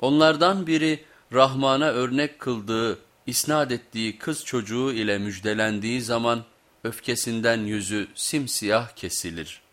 Onlardan biri Rahman'a örnek kıldığı, isnat ettiği kız çocuğu ile müjdelendiği zaman öfkesinden yüzü simsiyah kesilir.''